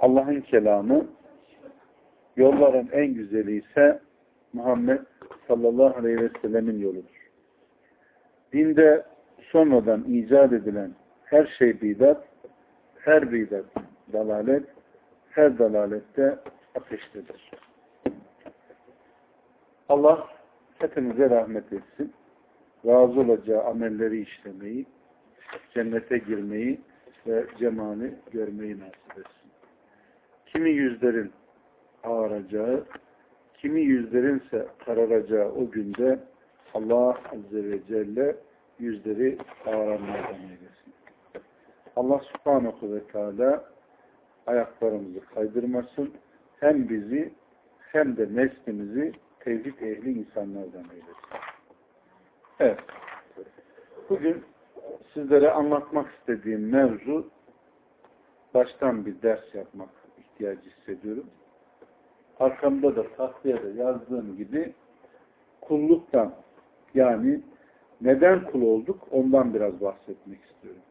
Allah'ın kelamı, yolların en güzeli ise Muhammed sallallahu aleyhi ve sellemin yoludur. Dinde sonradan icat edilen her şey bidat, her bidat dalalet, her dalalette ateştedir. Allah hepimize rahmet etsin. Razı olacağı amelleri işlemeyi, cennete girmeyi ve cemali görmeyi nasip etsin. Kimi yüzlerin ağaracağı, kimi yüzlerinse kararacağı o günde Allah Azze ve Celle yüzleri ağaranlardan eylesin. Allah Subhanahu ve Teala ayaklarımızı kaydırmasın. Hem bizi hem de neslimizi tevhid ehli insanlardan eylesin. Evet. Bugün sizlere anlatmak istediğim mevzu baştan bir ders yapmak ihtiyacı hissediyorum. Arkamda da da yazdığım gibi kulluktan yani neden kul olduk ondan biraz bahsetmek istiyorum.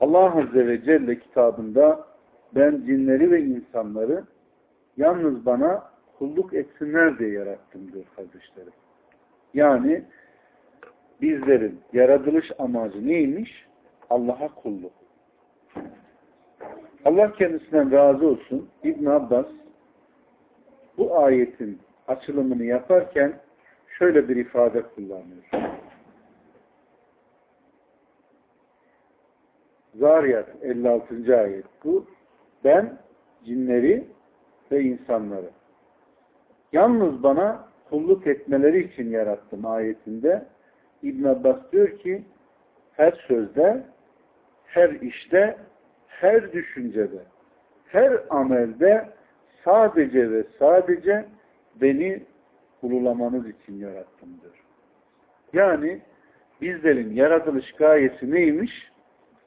Allah Azze ve Celle kitabında ben cinleri ve insanları yalnız bana kulluk etsinler diye yarattım diyor kardeşlerim. Yani bizlerin yaratılış amacı neymiş? Allah'a kulluk. Allah kendisinden razı olsun. İbn Abbas bu ayetin açılımını yaparken şöyle bir ifade kullanıyor. Zariyat 56. ayet bu. Ben cinleri ve insanları yalnız bana kulluk etmeleri için yarattım ayetinde İbn Abbas diyor ki her sözde, her işte, her düşüncede, her amelde sadece ve sadece beni ululamanız için yarattım diyor. Yani bizlerin yaratılış gayesi neymiş?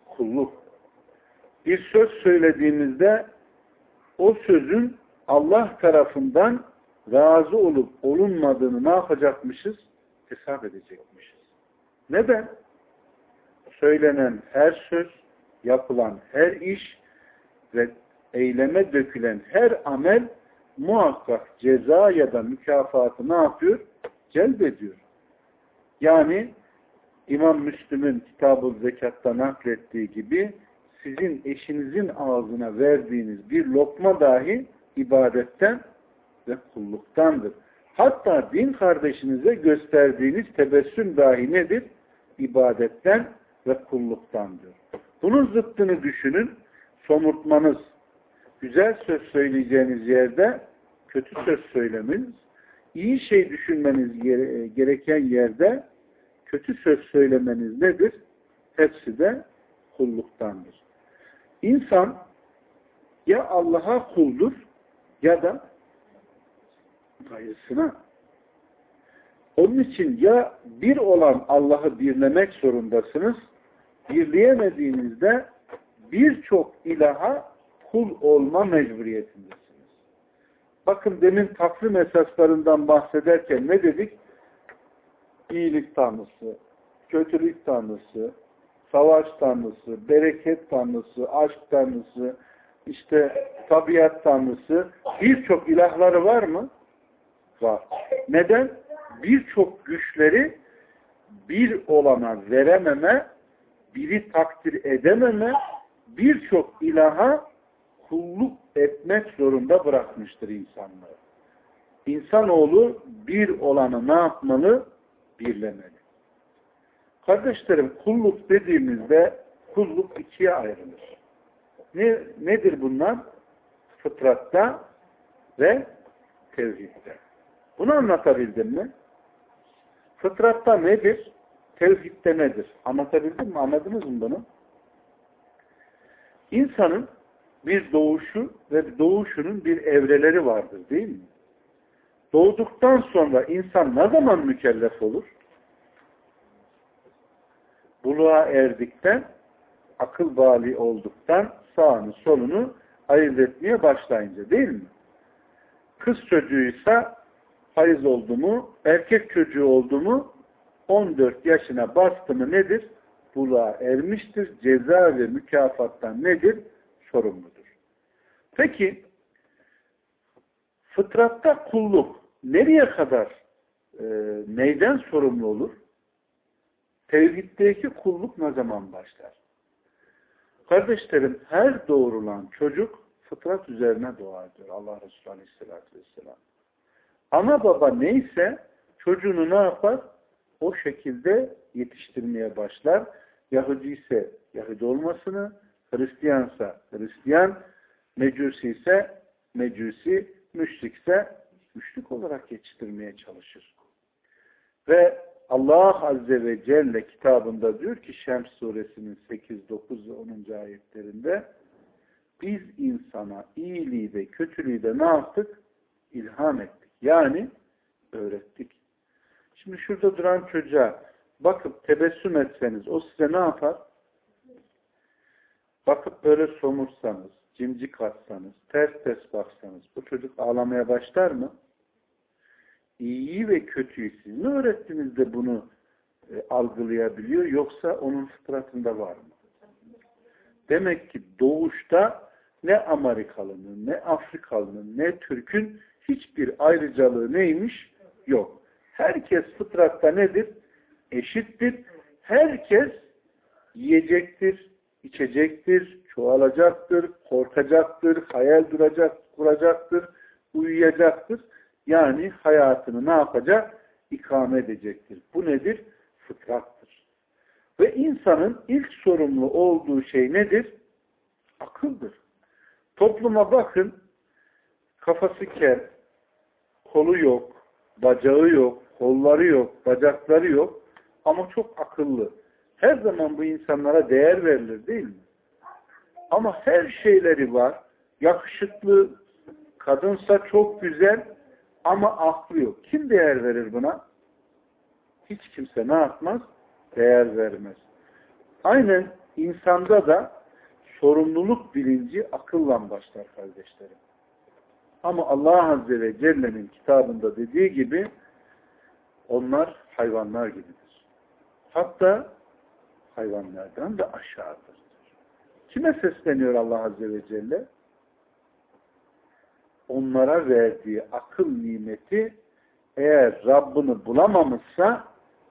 Kulluk. Bir söz söylediğimizde o sözün Allah tarafından razı olup olunmadığını ne yapacakmışız? Hesap edecekmişiz. Neden? Söylenen her söz, yapılan her iş ve eyleme dökülen her amel muhakkak ceza ya da mükafatı ne yapıyor? Celbediyor. Yani İmam Müslüm'ün kitab-ı zekatta naklettiği gibi sizin eşinizin ağzına verdiğiniz bir lokma dahi ibadetten ve kulluktandır. Hatta din kardeşinize gösterdiğiniz tebessüm dahi nedir? İbadetten ve kulluktandır. Bunun zıttını düşünün. Somurtmanız, güzel söz söyleyeceğiniz yerde kötü söz söylemeniz, iyi şey düşünmeniz gereken yerde kötü söz söylemeniz nedir? Hepsi de kulluktandır. İnsan ya Allah'a kuldur ya da gayrısına. Onun için ya bir olan Allah'ı birlemek zorundasınız, birleyemediğinizde birçok ilaha kul olma mecburiyetindesiniz. Bakın demin takvim esaslarından bahsederken ne dedik? İyilik tanrısı, kötülük tanrısı, savaş tanrısı, bereket tanrısı, aşk tanrısı, işte tabiat tanrısı birçok ilahları var mı? Var. Neden? Birçok güçleri bir olana verememe, biri takdir edememe, birçok ilaha kulluk etmek zorunda bırakmıştır insanları. İnsanoğlu bir olanı ne yapmalı? Birlemeli. Kardeşlerim kulluk dediğimizde kulluk ikiye ayrılır. Ne, nedir bunlar? Fıtratta ve tevhidde. Bunu anlatabildim mi? Fıtratta nedir? Tevhidde nedir? Anlatabildim mi? Anladınız mı bunu? İnsanın bir doğuşu ve doğuşunun bir evreleri vardır değil mi? Doğduktan sonra insan ne zaman mükellef olur? Buluğa erdikten, akıl bali olduktan sağını solunu ayırt etmeye başlayınca değil mi? Kız çocuğuysa hayız oldu mu, erkek çocuğu oldu mu 14 yaşına bastı mı nedir? Buluğa ermiştir. Ceza ve mükafattan nedir? Sorumludur. Peki fıtratta kulluk nereye kadar e, neyden sorumlu olur? Tevhiddeki kulluk ne zaman başlar? Kardeşlerim her doğrulan çocuk fıtrat üzerine doğar diyor Allah Resulü Aleyhisselatü Vesselam. Ana baba neyse çocuğunu ne yapar? O şekilde yetiştirmeye başlar. Yahudi ise Yahudi olmasını, Hristiyansa Hristiyan, Mecusi ise Mecusi, müşrikse müşrik olarak yetiştirmeye çalışır. Ve Allah Azze ve Celle kitabında diyor ki Şems suresinin 8, 9 ve 10. ayetlerinde biz insana iyiliği de kötülüğü de ne yaptık? İlham ettik. Yani öğrettik. Şimdi şurada duran çocuğa bakıp tebessüm etseniz o size ne yapar? Bakıp böyle somursanız, cimcik atsanız, ters ters baksanız bu çocuk ağlamaya başlar mı? İyiyi ve kötüyü siz mi öğrettiniz de bunu e, algılayabiliyor yoksa onun fıtratında var mı? Demek ki doğuşta ne Amerikalının, ne Afrikalının, ne Türk'ün hiçbir ayrıcalığı neymiş? Yok. Herkes fıtratta nedir? Eşittir. Herkes yiyecektir, içecektir, çoğalacaktır, korkacaktır, hayal duracak, kuracaktır, uyuyacaktır. Yani hayatını ne yapacak? İkame edecektir. Bu nedir? Fıtrattır. Ve insanın ilk sorumlu olduğu şey nedir? Akıldır. Topluma bakın, kafası kel, kolu yok, bacağı yok, kolları yok, bacakları yok ama çok akıllı. Her zaman bu insanlara değer verilir değil mi? Ama her şeyleri var. Yakışıklı, kadınsa çok güzel ama aklı yok. Kim değer verir buna? Hiç kimse ne yapmaz? Değer vermez. Aynen insanda da sorumluluk bilinci akılla başlar kardeşlerim. Ama Allah Azze ve Celle'nin kitabında dediği gibi onlar hayvanlar gibidir. Hatta hayvanlardan da aşağıdır. Kime sesleniyor Allah Azze ve Celle? Onlara verdiği akıl nimeti eğer Rabbini bulamamışsa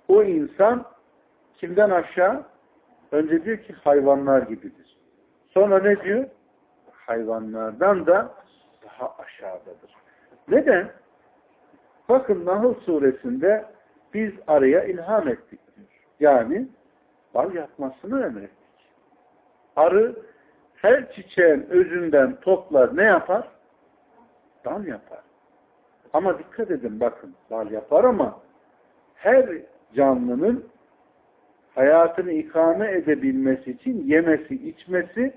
o insan kimden aşağı? Önce diyor ki hayvanlar gibidir. Sonra ne diyor? Hayvanlardan da daha aşağıdadır. Neden? Bakın Nahl suresinde biz araya ilham ettik. Yani bal yapmasını emrettik. Arı her çiçeğin özünden toplar ne yapar? Dal yapar. Ama dikkat edin bakın bal yapar ama her canlının hayatını ikame edebilmesi için yemesi, içmesi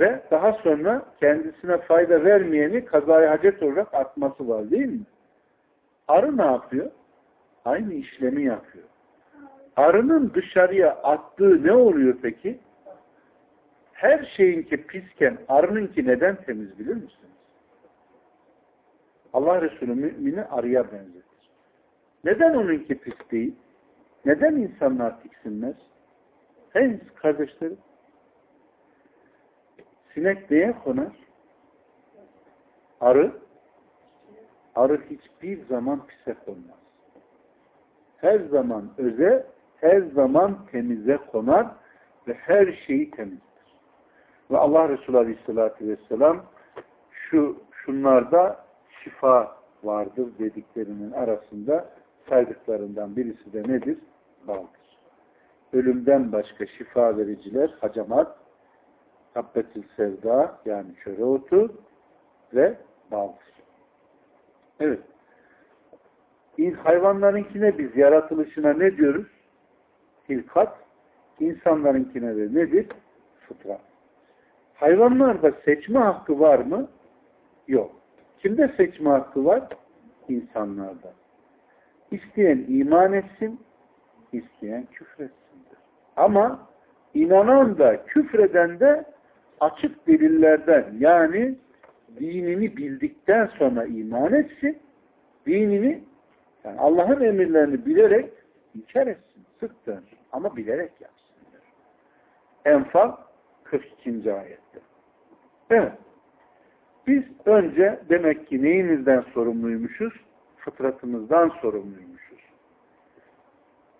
ve daha sonra kendisine fayda vermeyeni kazaya hacet olarak atması var değil mi? Arı ne yapıyor? Aynı işlemi yapıyor. Arının dışarıya attığı ne oluyor peki? Her şeyinki pisken arınınki neden temiz bilir misiniz? Allah Resulü mümini arıya benzetir. Neden onunki pis değil? Neden insanlar tiksinmez? Hey kardeşlerim, sinek neye konar? Arı, arı hiçbir zaman pise konmaz. Her zaman öze, her zaman temize konar ve her şeyi temizdir. Ve Allah Resulü Aleyhisselatü Vesselam şu şunlarda şifa vardır dediklerinin arasında saydıklarından birisi de nedir? Baldır. Ölümden başka şifa vericiler hacamat, habbetil sevda yani çöre otu ve baldır. Evet. Hayvanlarınkine biz yaratılışına ne diyoruz? Hilkat. İnsanlarınkine de nedir? Fıtrat. Hayvanlarda seçme hakkı var mı? Yok. Kimde seçme hakkı var? İnsanlarda. İsteyen iman etsin, isteyen küfretsindir. Ama inanan da küfreden de açık delillerden yani dinini bildikten sonra iman etsin, dinini yani Allah'ın emirlerini bilerek inkar etsin, sık dönsün ama bilerek yapsın. Enfal 42. ayette. Evet. Biz önce demek ki neyimizden sorumluymuşuz? Fıtratımızdan sorumluymuşuz.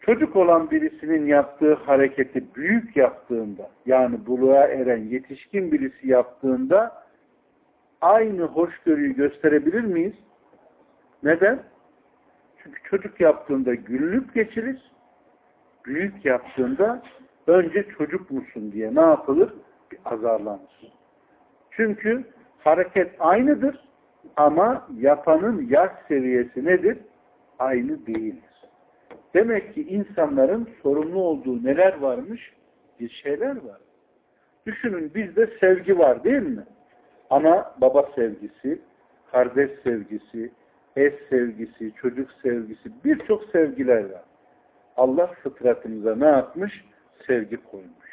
Çocuk olan birisinin yaptığı hareketi büyük yaptığında, yani buluğa eren yetişkin birisi yaptığında aynı hoşgörüyü gösterebilir miyiz? Neden? Çünkü çocuk yaptığında günlük geçirir, büyük yaptığında önce çocuk musun diye ne yapılır? Bir azarlanır. Çünkü hareket aynıdır ama yapanın yaş seviyesi nedir? Aynı değildir. Demek ki insanların sorumlu olduğu neler varmış? Bir şeyler var. Düşünün bizde sevgi var değil mi? Ana baba sevgisi, kardeş sevgisi, eş sevgisi, çocuk sevgisi, birçok sevgiler var. Allah fıtratımıza ne yapmış? Sevgi koymuş.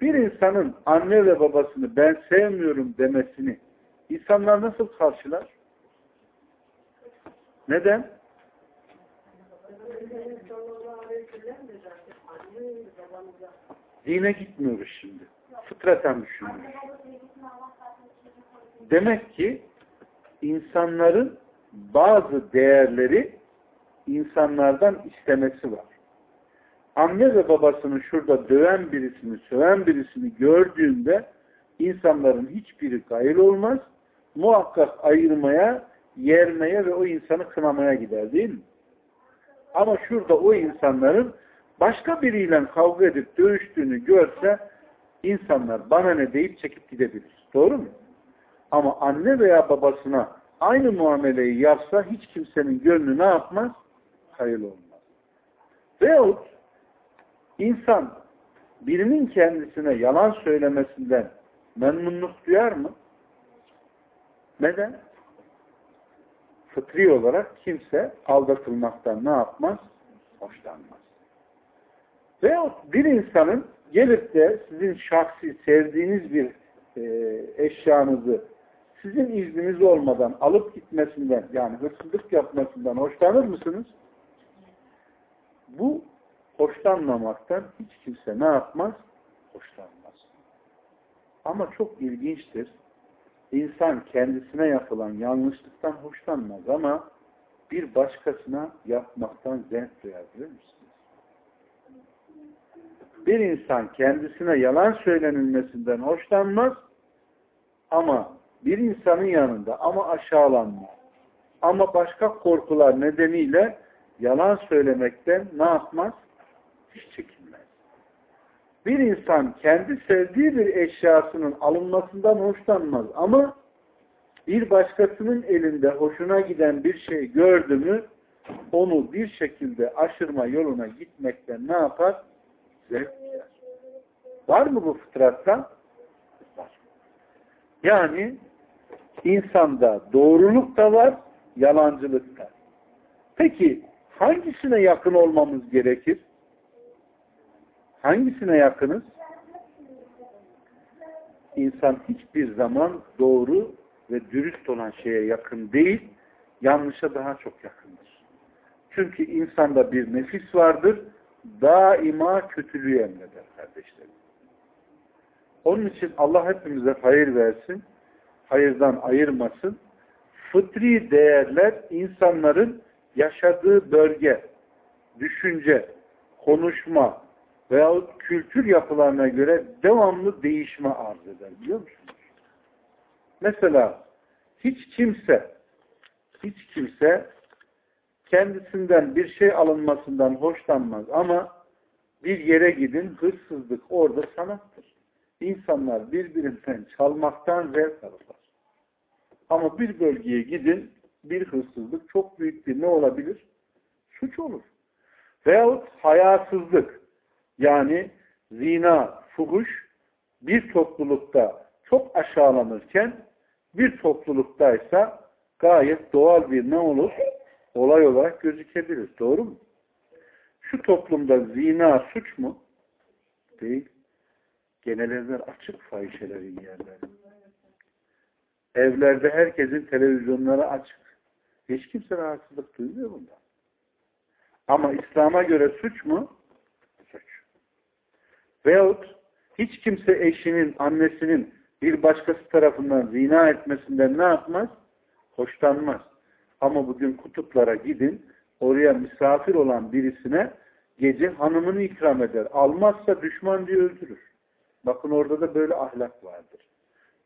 Bir insanın anne ve babasını ben sevmiyorum demesini insanlar nasıl karşılar? Neden? Dine gitmiyoruz şimdi. Fıtraten düşünüyoruz. Demek ki insanların bazı değerleri insanlardan istemesi var. Anne ve babasını şurada döven birisini, söven birisini gördüğünde insanların hiçbiri gayr olmaz. Muhakkak ayırmaya, yermeye ve o insanı kınamaya gider değil mi? Ama şurada o insanların başka biriyle kavga edip dövüştüğünü görse insanlar bana ne deyip çekip gidebilir. Doğru mu? Ama anne veya babasına aynı muameleyi yapsa hiç kimsenin gönlü ne yapmaz? Hayırlı olmaz. Veyahut insan birinin kendisine yalan söylemesinden memnunluk duyar mı? Neden? Fıtri olarak kimse aldatılmaktan ne yapmaz? Hoşlanmaz. Veyahut bir insanın gelip de sizin şahsi sevdiğiniz bir e, eşyanızı sizin izniniz olmadan alıp gitmesinden yani hırsızlık yapmasından hoşlanır mısınız? Bu hoşlanmamaktan hiç kimse ne yapmaz? Hoşlanmaz. Ama çok ilginçtir. İnsan kendisine yapılan yanlışlıktan hoşlanmaz ama bir başkasına yapmaktan zevk duyar biliyor musunuz? Bir insan kendisine yalan söylenilmesinden hoşlanmaz ama bir insanın yanında ama aşağılanma ama başka korkular nedeniyle yalan söylemekten ne yapmaz? Hiç çekinmez. Bir insan kendi sevdiği bir eşyasının alınmasından hoşlanmaz ama bir başkasının elinde hoşuna giden bir şey gördü mü onu bir şekilde aşırma yoluna gitmekten ne yapar? Zevk Var mı bu fıtratta? Var. Yani insanda doğruluk da var, yalancılık da. Peki hangisine yakın olmamız gerekir? Hangisine yakınız? İnsan hiçbir zaman doğru ve dürüst olan şeye yakın değil, yanlışa daha çok yakındır. Çünkü insanda bir nefis vardır, daima kötülüğü emreder kardeşlerim. Onun için Allah hepimize hayır versin, hayırdan ayırmasın. Fıtri değerler insanların yaşadığı bölge, düşünce, konuşma veyahut kültür yapılarına göre devamlı değişme arz eder biliyor musunuz? Mesela hiç kimse hiç kimse kendisinden bir şey alınmasından hoşlanmaz ama bir yere gidin hırsızlık orada sanattır. İnsanlar birbirinden çalmaktan zevk alırlar. Ama bir bölgeye gidin bir hırsızlık çok büyük bir ne olabilir? Suç olur. Veyahut hayasızlık yani zina, fuhuş bir toplulukta çok aşağılanırken bir topluluktaysa gayet doğal bir ne olur? Olay olarak gözükebilir. Doğru mu? Şu toplumda zina suç mu? Değil. Genel açık fahişelerin yerleri. Evlerde herkesin televizyonları açık. Hiç kimse rahatsızlık duymuyor bundan. Ama İslam'a göre suç mu? Suç. Veyahut hiç kimse eşinin, annesinin bir başkası tarafından zina etmesinden ne yapmaz? Hoşlanmaz. Ama bugün kutuplara gidin, oraya misafir olan birisine gece hanımını ikram eder. Almazsa düşman diye öldürür. Bakın orada da böyle ahlak vardır.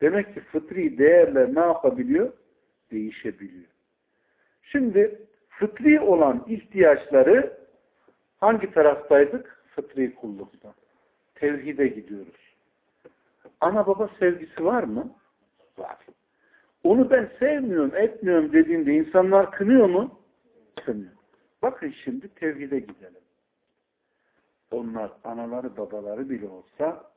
Demek ki fıtri değerler ne yapabiliyor? Değişebiliyor. Şimdi fıtri olan ihtiyaçları hangi taraftaydık? Fıtri kullukta. Tevhide gidiyoruz. Ana baba sevgisi var mı? Var. Onu ben sevmiyorum, etmiyorum dediğinde insanlar kınıyor mu? Kınıyor. Bakın şimdi tevhide gidelim. Onlar anaları babaları bile olsa,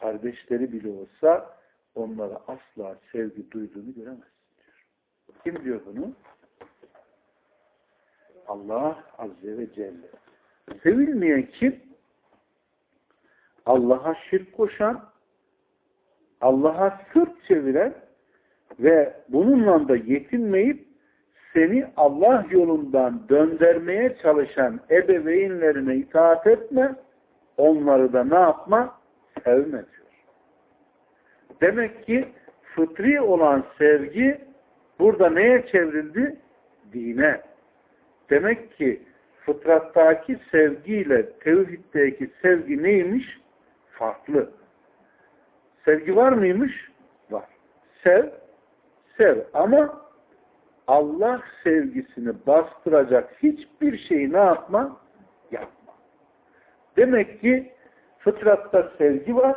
kardeşleri bile olsa onlara asla sevgi duyduğunu göremezsin diyor. Kim diyor bunu? Allah Azze ve Celle. Sevilmeyen kim? Allah'a şirk koşan, Allah'a sırt çeviren ve bununla da yetinmeyip seni Allah yolundan döndürmeye çalışan ebeveynlerine itaat etme, onları da ne yapma? Sevme diyor. Demek ki fıtri olan sevgi burada neye çevrildi? Dine. Demek ki fıtrattaki sevgiyle tevhiddeki sevgi neymiş? Farklı. Sevgi var mıymış? Var. Sev, sev ama Allah sevgisini bastıracak hiçbir şeyi ne yapma? Yapma. Demek ki fıtratta sevgi var.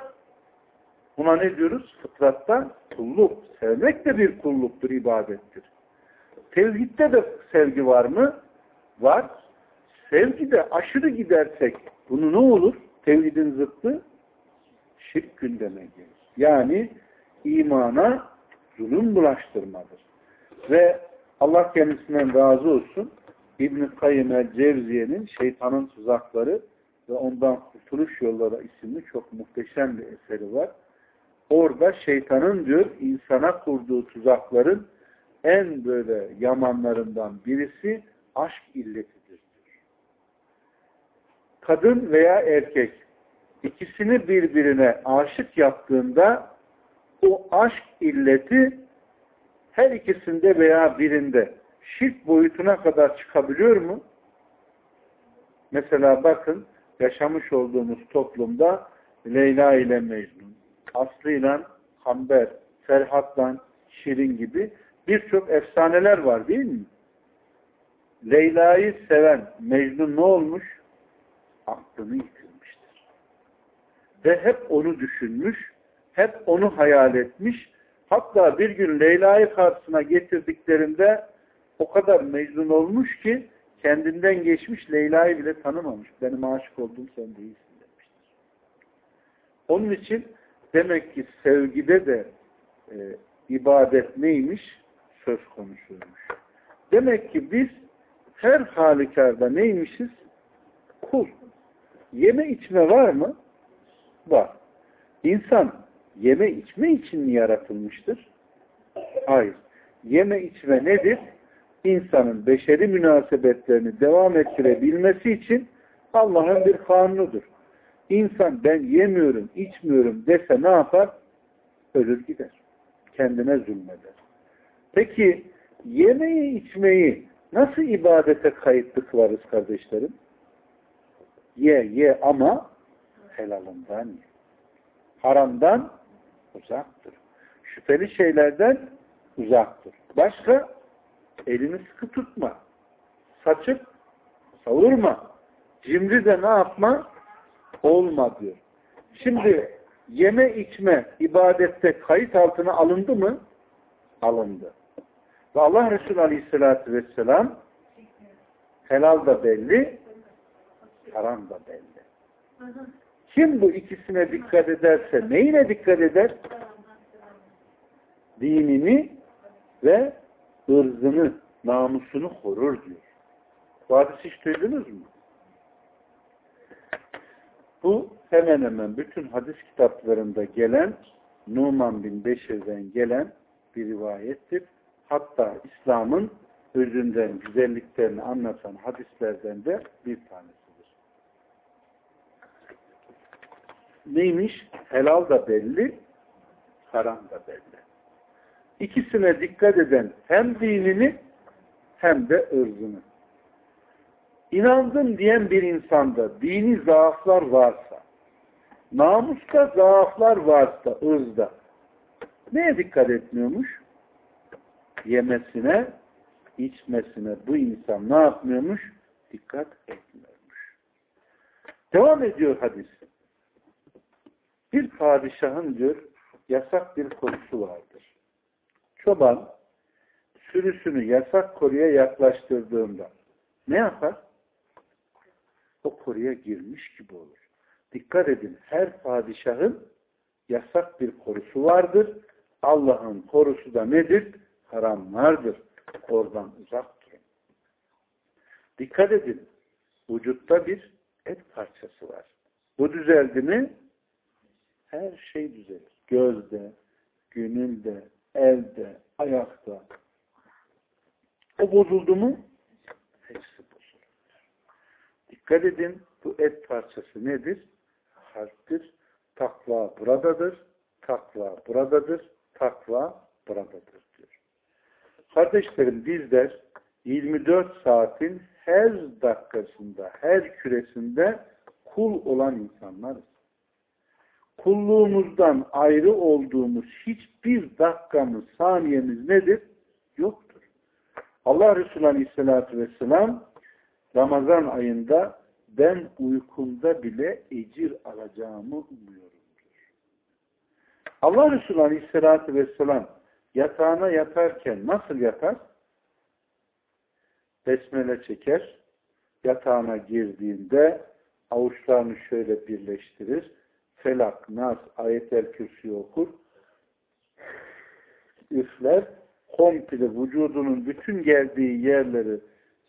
Buna ne diyoruz? Fıtratta kulluk. Sevmek de bir kulluktur, ibadettir. Tevhidde de sevgi var mı? Var. Sevgide aşırı gidersek bunu ne olur? Tevhidin zıttı şirk gündeme gelir. Yani imana zulüm bulaştırmadır. Ve Allah kendisinden razı olsun İbn-i Kayyim Cevziye'nin Şeytanın Tuzakları ve Ondan Kurtuluş Yolları isimli çok muhteşem bir eseri var. Orada şeytanın diyor insana kurduğu tuzakların en böyle yamanlarından birisi aşk illetidir diyor. Kadın veya erkek ikisini birbirine aşık yaptığında o aşk illeti her ikisinde veya birinde şirk boyutuna kadar çıkabiliyor mu? Mesela bakın yaşamış olduğumuz toplumda Leyla ile Mecnun, Aslı ile Hamber, Ferhat'la Şirin gibi birçok efsaneler var değil mi? Leyla'yı seven Mecnun ne olmuş? Aklını yitirmiştir. Ve hep onu düşünmüş, hep onu hayal etmiş. Hatta bir gün Leyla'yı karşısına getirdiklerinde o kadar Mecnun olmuş ki kendinden geçmiş Leyla'yı bile tanımamış. Benim aşık oldum sen değilsin demiştir. Onun için demek ki sevgide de e, ibadet neymiş? Söz konusuymuş. Demek ki biz her halükarda neymişiz? Kul. Yeme içme var mı? Var. İnsan yeme içme için mi yaratılmıştır? Hayır. Yeme içme nedir? İnsanın beşeri münasebetlerini devam ettirebilmesi için Allah'ın bir kanunudur. İnsan ben yemiyorum, içmiyorum dese ne yapar? Ölür gider. Kendine zulmeder. Peki yemeği içmeyi nasıl ibadete kayıtlı kılarız kardeşlerim? Ye ye ama helalından ye. Haramdan uzaktır. Şüpheli şeylerden uzaktır. Başka? Elini sıkı tutma. Saçıp savurma. Cimri de ne yapma? Olma diyor. Şimdi yeme içme ibadette kayıt altına alındı mı? Alındı. Ve Allah Resulü Aleyhisselatü Vesselam helal da belli, haram da belli. Kim bu ikisine dikkat ederse neyine dikkat eder? Dinini ve ırzını, namusunu korur diyor. Bu hadisi hiç duydunuz mu? Bu hemen hemen bütün hadis kitaplarında gelen Numan bin Beşir'den gelen bir rivayettir. Hatta İslam'ın özünden, güzelliklerini anlatan hadislerden de bir tanesidir. Neymiş? Helal da belli, haram da belli. İkisine dikkat eden hem dinini hem de ırzını. İnandım diyen bir insanda dini zaaflar varsa, namusta zaaflar varsa ırzda, neye dikkat etmiyormuş? Yemesine, içmesine bu insan ne yapmıyormuş? Dikkat etmiyormuş. Devam ediyor hadis. Bir padişahın diyor, yasak bir konusu vardır. Çoban, sürüsünü yasak koruya yaklaştırdığında ne yapar? O koruya girmiş gibi olur. Dikkat edin, her padişahın yasak bir korusu vardır. Allah'ın korusu da nedir? Haramlardır. Oradan uzak durun. Dikkat edin, vücutta bir et parçası var. Bu düzeldi mi? Her şey düzelir. Gözde, gönülde, elde, ayakta. O bozuldu mu? Hepsi bozulur. Dikkat edin, bu et parçası nedir? Kalptir. Takva buradadır. Takva buradadır. Takva buradadır diyor. Kardeşlerim bizler 24 saatin her dakikasında, her küresinde kul olan insanlarız. Kulluğumuzdan ayrı olduğumuz hiçbir dakikamız, saniyemiz nedir? Yoktur. Allah Resulü Aleyhisselatü Vesselam Ramazan ayında ben uykumda bile ecir alacağımı umuyorum. Allah Resulü Aleyhisselatü Vesselam yatağına yatarken nasıl yatar? Besmele çeker. Yatağına girdiğinde avuçlarını şöyle birleştirir. Felak, Nas, Ayet-el Kürsi okur. Üfler. Komple vücudunun bütün geldiği yerleri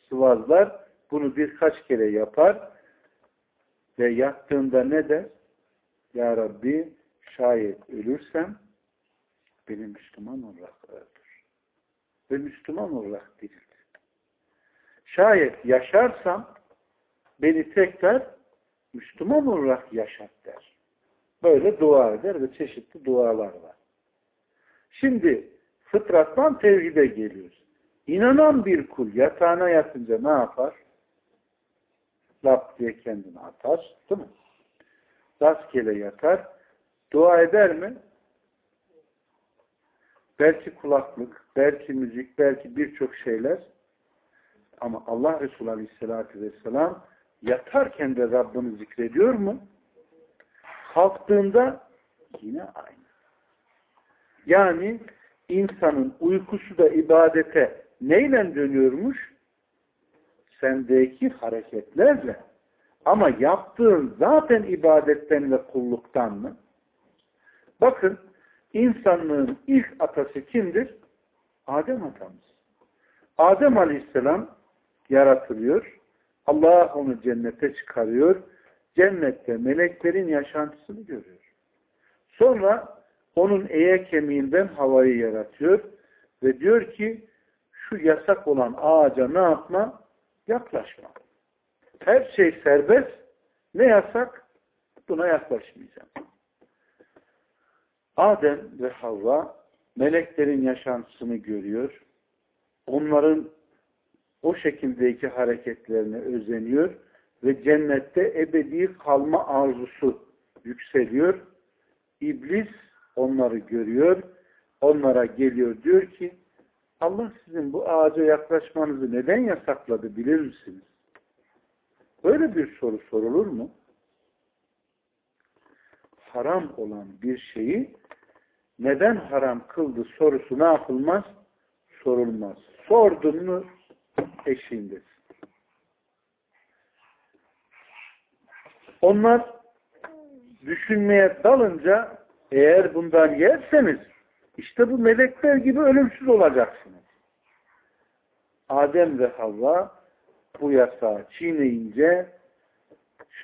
sıvazlar. Bunu birkaç kere yapar. Ve yattığında ne der? Ya Rabbi şayet ölürsem beni Müslüman olarak öldür. Ve Müslüman olarak dirilt. Şayet yaşarsam beni tekrar Müslüman olarak yaşat der. Böyle dua eder ve çeşitli dualar var. Şimdi fıtrattan tevhide geliyoruz. İnanan bir kul yatağına yatınca ne yapar? Lap diye kendini atar. Değil mi? Rastgele yatar. Dua eder mi? Belki kulaklık, belki müzik, belki birçok şeyler. Ama Allah Resulü Aleyhisselatü Vesselam yatarken de Rabbini zikrediyor mu? Kalktığında yine aynı. Yani insanın uykusu da ibadete neyle dönüyormuş? Sendeki hareketlerle. Ama yaptığın zaten ibadetten ve kulluktan mı? Bakın insanlığın ilk atası kimdir? Adem atamız. Adem aleyhisselam yaratılıyor. Allah onu cennete çıkarıyor. Cennette meleklerin yaşantısını görüyor. Sonra onun eye kemiğinden havayı yaratıyor ve diyor ki şu yasak olan ağaca ne yapma? Yaklaşma. Her şey serbest. Ne yasak? Buna yaklaşmayacağım. Adem ve Havva meleklerin yaşantısını görüyor. Onların o şekildeki hareketlerine özeniyor ve cennette ebedi kalma arzusu yükseliyor. İblis onları görüyor. Onlara geliyor diyor ki Allah sizin bu ağaca yaklaşmanızı neden yasakladı bilir misiniz? Böyle bir soru sorulur mu? Haram olan bir şeyi neden haram kıldı sorusu ne yapılmaz? Sorulmaz. Sordun mu eşiğindesin. Onlar düşünmeye dalınca eğer bundan yerseniz işte bu melekler gibi ölümsüz olacaksınız. Adem ve Havva bu yasağı çiğneyince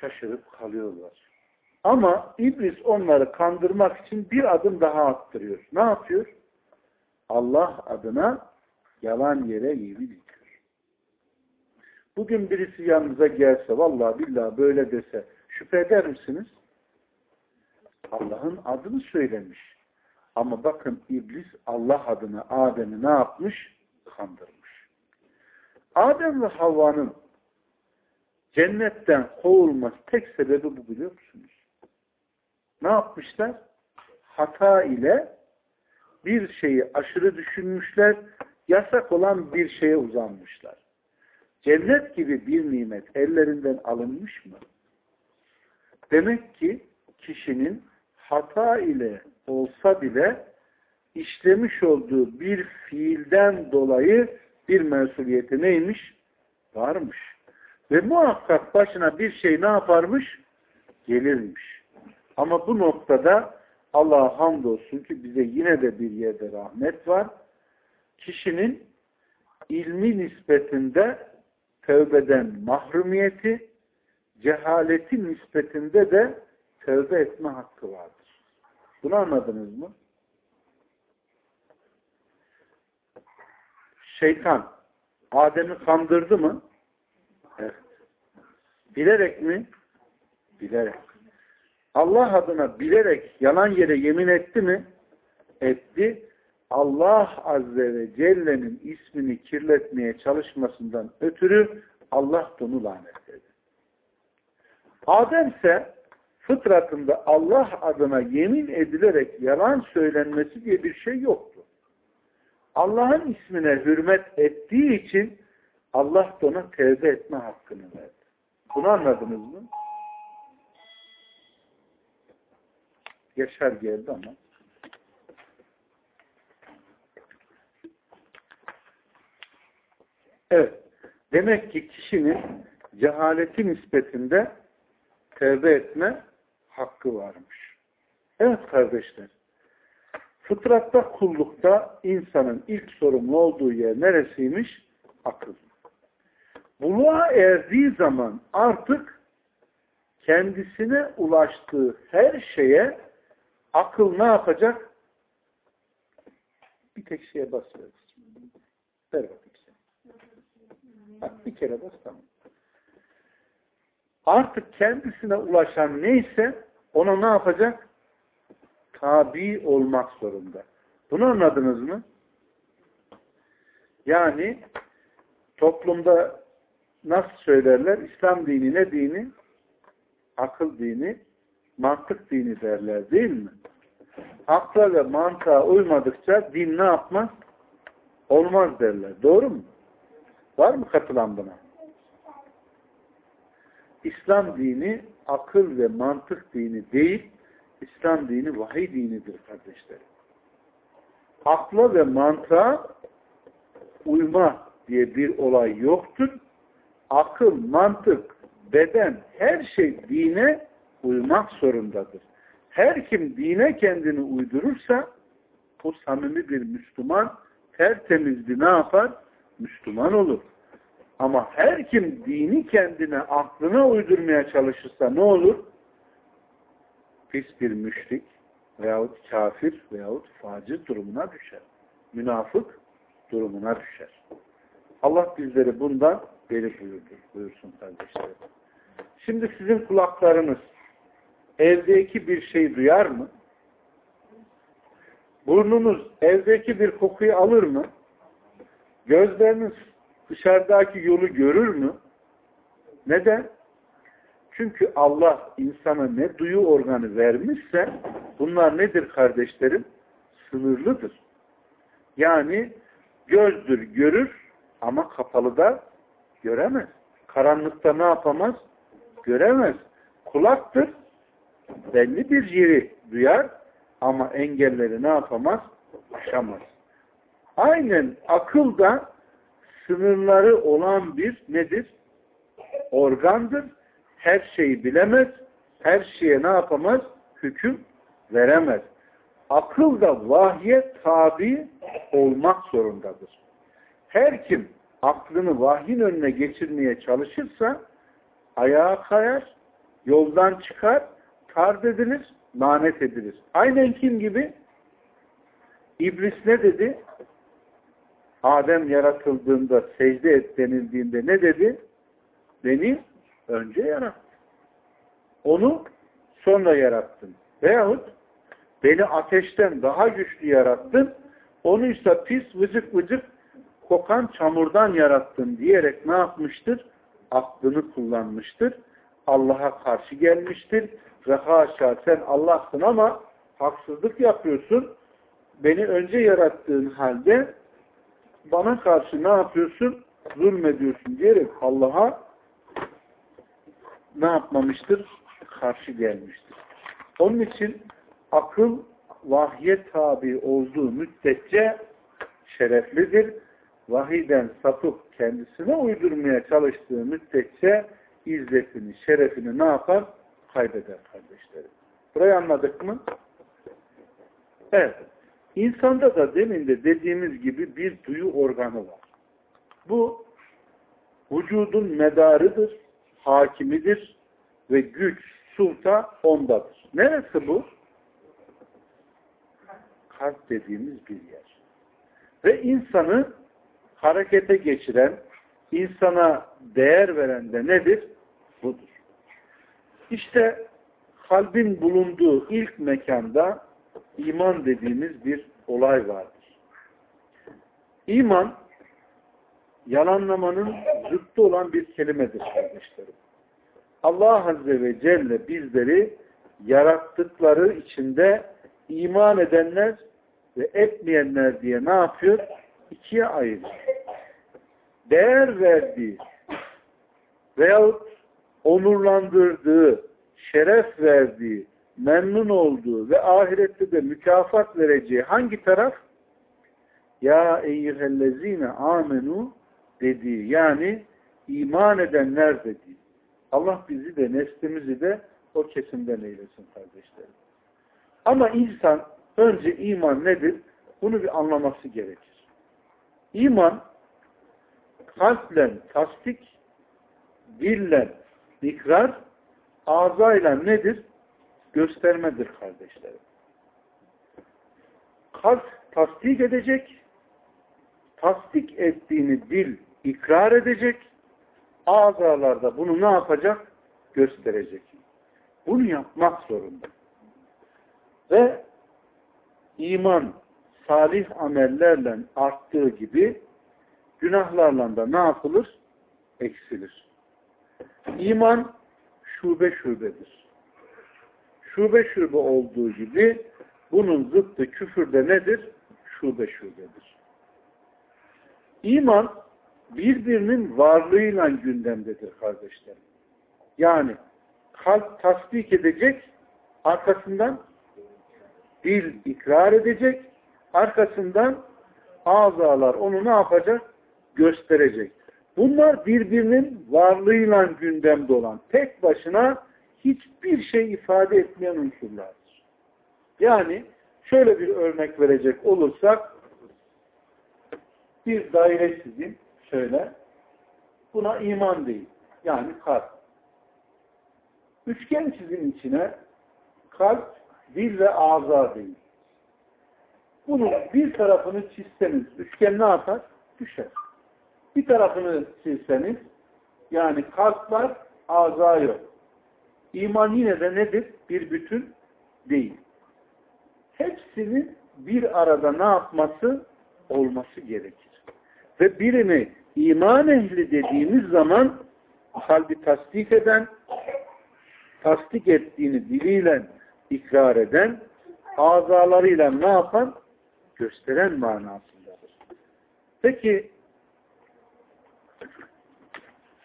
şaşırıp kalıyorlar. Ama iblis onları kandırmak için bir adım daha attırıyor. Ne yapıyor? Allah adına yalan yere yemin ediyor. Bugün birisi yanınıza gelse, vallahi billahi böyle dese, şüphe eder misiniz? Allah'ın adını söylemiş. Ama bakın iblis Allah adına Adem'i ne yapmış? Kandırmış. Adem ve Havva'nın cennetten kovulması tek sebebi bu biliyor musunuz? Ne yapmışlar? Hata ile bir şeyi aşırı düşünmüşler, yasak olan bir şeye uzanmışlar. Cennet gibi bir nimet ellerinden alınmış mı? Demek ki kişinin hata ile olsa bile işlemiş olduğu bir fiilden dolayı bir mesuliyeti neymiş? Varmış. Ve muhakkak başına bir şey ne yaparmış? Gelirmiş. Ama bu noktada Allah'a hamdolsun ki bize yine de bir yerde rahmet var. Kişinin ilmi nispetinde tövbeden mahrumiyeti, cehaleti nispetinde de tövbe etme hakkı vardır. Bunu anladınız mı? Şeytan Adem'i kandırdı mı? Evet. Bilerek mi? Bilerek. Allah adına bilerek yalan yere yemin etti mi? Etti. Allah Azze ve Celle'nin ismini kirletmeye çalışmasından ötürü Allah onu lanetledi. Adem ise fıtratında Allah adına yemin edilerek yalan söylenmesi diye bir şey yoktu. Allah'ın ismine hürmet ettiği için Allah da ona tevbe etme hakkını verdi. Bunu anladınız mı? Yaşar geldi ama. Evet. Demek ki kişinin cehaleti nispetinde tevbe etme hakkı varmış. Evet kardeşler. Fıtratta kullukta insanın ilk sorumlu olduğu yer neresiymiş? Akıl. Buluğa erdiği zaman artık kendisine ulaştığı her şeye akıl ne yapacak? Bir tek şeye basıyoruz. Ver bakayım sen. Bak bir kere bas tamam. Artık kendisine ulaşan neyse ona ne yapacak? Tabi olmak zorunda. Bunu anladınız mı? Yani toplumda nasıl söylerler? İslam dini ne dini? Akıl dini, mantık dini derler değil mi? Akla ve mantığa uymadıkça din ne yapmaz? Olmaz derler. Doğru mu? Var mı katılan buna? İslam dini akıl ve mantık dini değil, İslam dini vahiy dinidir kardeşlerim. Akla ve mantığa uyma diye bir olay yoktur. Akıl, mantık, beden, her şey dine uymak zorundadır. Her kim dine kendini uydurursa o samimi bir Müslüman tertemiz bir ne yapar? Müslüman olur. Ama her kim dini kendine, aklına uydurmaya çalışırsa ne olur? Pis bir müşrik veyahut kafir veyahut facir durumuna düşer. Münafık durumuna düşer. Allah bizleri bundan beri buyurdu. Buyursun kardeşlerim. Şimdi sizin kulaklarınız evdeki bir şey duyar mı? Burnunuz evdeki bir kokuyu alır mı? Gözleriniz dışarıdaki yolu görür mü? Neden? Çünkü Allah insana ne duyu organı vermişse bunlar nedir kardeşlerim? Sınırlıdır. Yani gözdür görür ama kapalı da göremez. Karanlıkta ne yapamaz? Göremez. Kulaktır belli bir yeri duyar ama engelleri ne yapamaz? Aşamaz. Aynen akıl da sınırları olan bir nedir? Organdır. Her şeyi bilemez her şeye ne yapamaz? Hüküm veremez. Akıl da vahye tabi olmak zorundadır. Her kim aklını vahyin önüne geçirmeye çalışırsa ayağa kayar, yoldan çıkar, tard edilir, lanet edilir. Aynen kim gibi? İblis ne dedi? Adem yaratıldığında, secde et denildiğinde ne dedi? Beni önce yarattın. Onu sonra yarattın. Veyahut beni ateşten daha güçlü yarattın. Onu ise pis, vıcık vıcık kokan çamurdan yarattın diyerek ne yapmıştır? Aklını kullanmıştır. Allah'a karşı gelmiştir. Ve haşa sen Allah'sın ama haksızlık yapıyorsun. Beni önce yarattığın halde bana karşı ne yapıyorsun? Zulmediyorsun diyerek Allah'a ne yapmamıştır? Karşı gelmiştir. Onun için akıl vahye tabi olduğu müddetçe şereflidir. Vahiden sapıp kendisine uydurmaya çalıştığı müddetçe izzetini, şerefini ne yapar? Kaybeder kardeşlerim. Burayı anladık mı? Evet. İnsanda da demin de dediğimiz gibi bir duyu organı var. Bu vücudun medarıdır, hakimidir ve güç, sulta ondadır. Neresi bu? Kalp dediğimiz bir yer. Ve insanı harekete geçiren, insana değer veren de nedir? Budur. İşte kalbin bulunduğu ilk mekanda iman dediğimiz bir olay vardır. İman yalanlamanın zıttı olan bir kelimedir kardeşlerim. Allah Azze ve Celle bizleri yarattıkları içinde iman edenler ve etmeyenler diye ne yapıyor? İkiye ayırıyor. Değer verdiği veyahut onurlandırdığı, şeref verdiği, memnun olduğu ve ahirette de mükafat vereceği hangi taraf? Ya eyyühellezine amenu dediği yani iman edenler dediği. Allah bizi de neslimizi de o kesimden eylesin kardeşlerim. Ama insan önce iman nedir? Bunu bir anlaması gerekir. İman kalple tasdik, dille ikrar, ağzayla nedir? Göstermedir kardeşlerim. Kalp tasdik edecek, tasdik ettiğini dil ikrar edecek, azalarda bunu ne yapacak? Gösterecek. Bunu yapmak zorunda. Ve iman salih amellerle arttığı gibi günahlarla da ne yapılır? Eksilir. İman şube şubedir. Şube şube olduğu gibi bunun zıttı küfürde nedir? Şube şubedir. İman birbirinin varlığıyla gündemdedir kardeşlerim. Yani kalp tasdik edecek, arkasından dil ikrar edecek, arkasından azalar onu ne yapacak? Gösterecek. Bunlar birbirinin varlığıyla gündemde olan, tek başına hiçbir şey ifade etmeyen unsurlardır. Yani şöyle bir örnek verecek olursak, bir daire çizin, şöyle, buna iman değil, yani kalp. Üçgen çizin içine kalp, dil ve ağza değil. Bunun bir tarafını çizseniz üçgen ne yapar? Düşer. Bir tarafını silseniz yani kalp var, ağza yok. İman yine de nedir? Bir bütün değil. Hepsinin bir arada ne yapması? Olması gerekir. Ve birini iman ehli dediğimiz zaman kalbi tasdik eden, tasdik ettiğini diliyle ikrar eden, azalarıyla ne yapan? Gösteren manasındadır. Peki